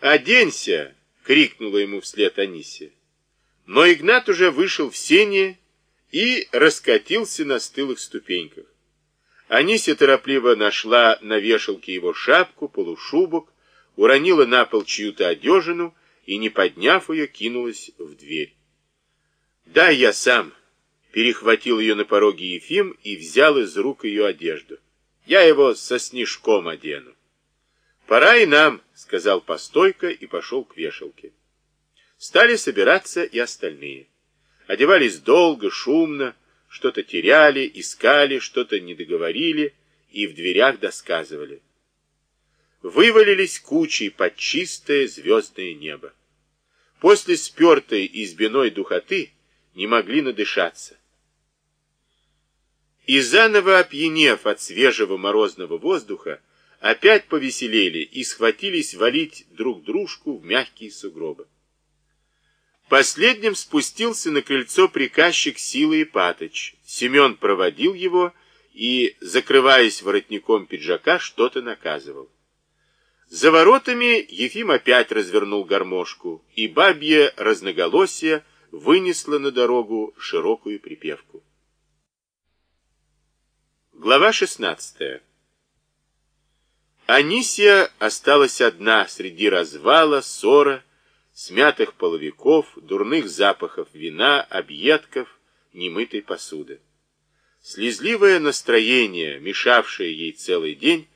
«Оденься!» — крикнула ему вслед Анисия. Но Игнат уже вышел в сене и раскатился на стылых ступеньках. Анися торопливо нашла на вешалке его шапку, полушубок, уронила на пол чью-то одежину и, не подняв ее, кинулась в дверь. «Да, я сам!» — перехватил ее на пороге Ефим и взял из рук ее одежду. «Я его со снежком одену». «Пора и нам», — сказал постойка и пошел к вешалке. Стали собираться и остальные. Одевались долго, шумно, что-то теряли, искали, что-то не договорили и в дверях досказывали. Вывалились кучей под чистое звездное небо. После спертой избиной духоты не могли надышаться. И заново опьянев от свежего морозного воздуха, опять повеселели и схватились валить друг дружку в мягкие сугробы. Последним спустился на крыльцо приказчик Силы Ипатыч. Семен проводил его и, закрываясь воротником пиджака, что-то наказывал. За воротами Ефим опять развернул гармошку, и бабье разноголосие вынесло на дорогу широкую припевку. Глава шестнадцатая. Анисия осталась одна среди развала, ссора, смятых половиков, дурных запахов вина, объедков, немытой посуды. Слезливое настроение, мешавшее ей целый день,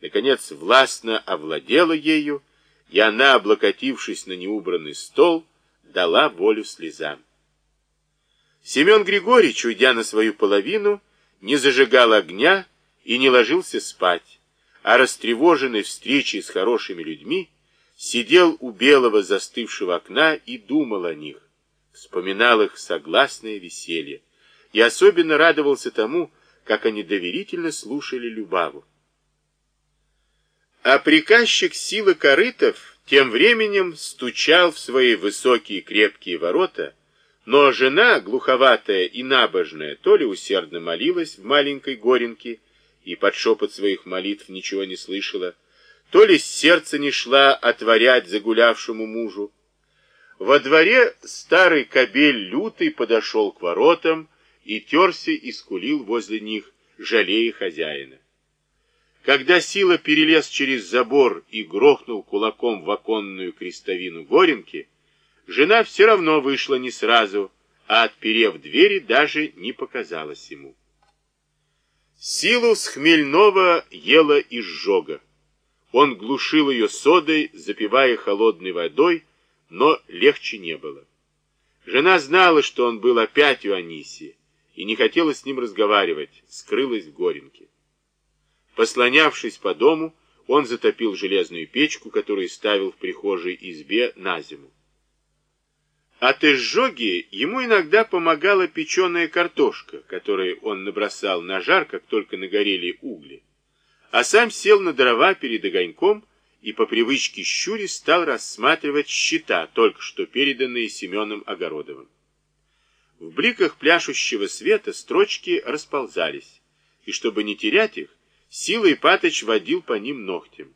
наконец властно овладело ею, и она, облокотившись на неубранный стол, дала волю слезам. Семен Григорьевич, уйдя на свою половину, не зажигал огня и не ложился спать, а растревоженный встречей с хорошими людьми, сидел у белого застывшего окна и думал о них, вспоминал их согласное веселье и особенно радовался тому, как они доверительно слушали Любаву. А приказчик силы корытов тем временем стучал в свои высокие крепкие ворота, но жена, глуховатая и набожная, то ли усердно молилась в маленькой горенке, и под шепот своих молитв ничего не слышала, то ли с сердца не шла отворять загулявшему мужу. Во дворе старый кобель лютый подошел к воротам и терся и скулил возле них, жалея хозяина. Когда Сила перелез через забор и грохнул кулаком в оконную крестовину Горенки, жена все равно вышла не сразу, а, отперев двери, даже не показалась ему. Силу с хмельного ела изжога. Он глушил ее содой, запивая холодной водой, но легче не было. Жена знала, что он был опять у Анисии, и не хотела с ним разговаривать, скрылась в Горенке. Послонявшись по дому, он затопил железную печку, которую ставил в прихожей избе на зиму. От изжоги ему иногда помогала печеная картошка, которую он набросал на жар, как только нагорели угли, а сам сел на дрова перед огоньком и по привычке щури стал рассматривать счета, только что переданные Семеном Огородовым. В бликах пляшущего света строчки расползались, и чтобы не терять их, Силой Патыч водил по ним ногтем.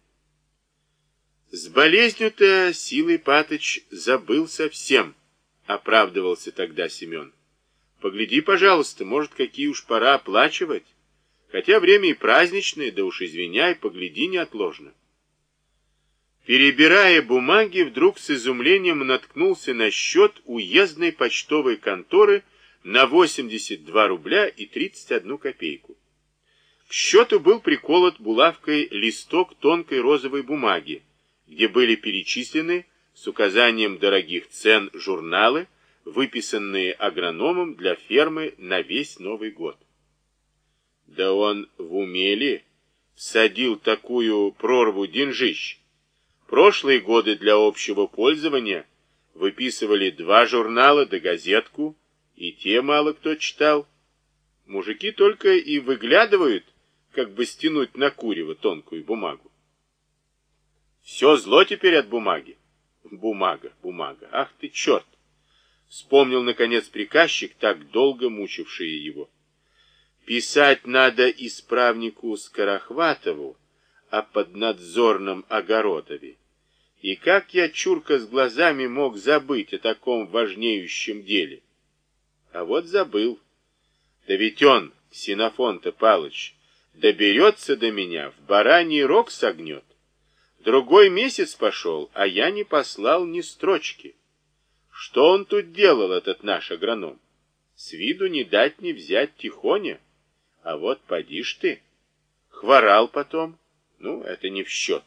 С болезнью-то Силой Патыч забыл совсем, оправдывался тогда Семен. Погляди, пожалуйста, может, какие уж пора оплачивать. Хотя время и праздничное, да уж извиняй, погляди неотложно. Перебирая бумаги, вдруг с изумлением наткнулся на счет уездной почтовой конторы на 82 рубля и 31 копейку. К счету был приколот булавкой листок тонкой розовой бумаги, где были перечислены с указанием дорогих цен журналы, выписанные агрономом для фермы на весь Новый год. Да он в умели всадил такую прорву деньжищ. Прошлые годы для общего пользования выписывали два журнала да газетку, и те мало кто читал. Мужики только и выглядывают, как бы стянуть на курево тонкую бумагу. Все зло теперь от бумаги. Бумага, бумага. Ах ты, черт! Вспомнил, наконец, приказчик, так долго мучивший его. Писать надо исправнику Скорохватову о поднадзорном Огородове. И как я, чурка с глазами, мог забыть о таком важнеющем деле? А вот забыл. Да ведь он, Ксенофонта Палыч, доберется до меня, в бараний рог согнет. Другой месяц пошел, а я не послал ни строчки. Что он тут делал, этот наш агроном? С виду не дать не взять тихоня. А вот поди ж ты. Хворал потом. Ну, это не в счет.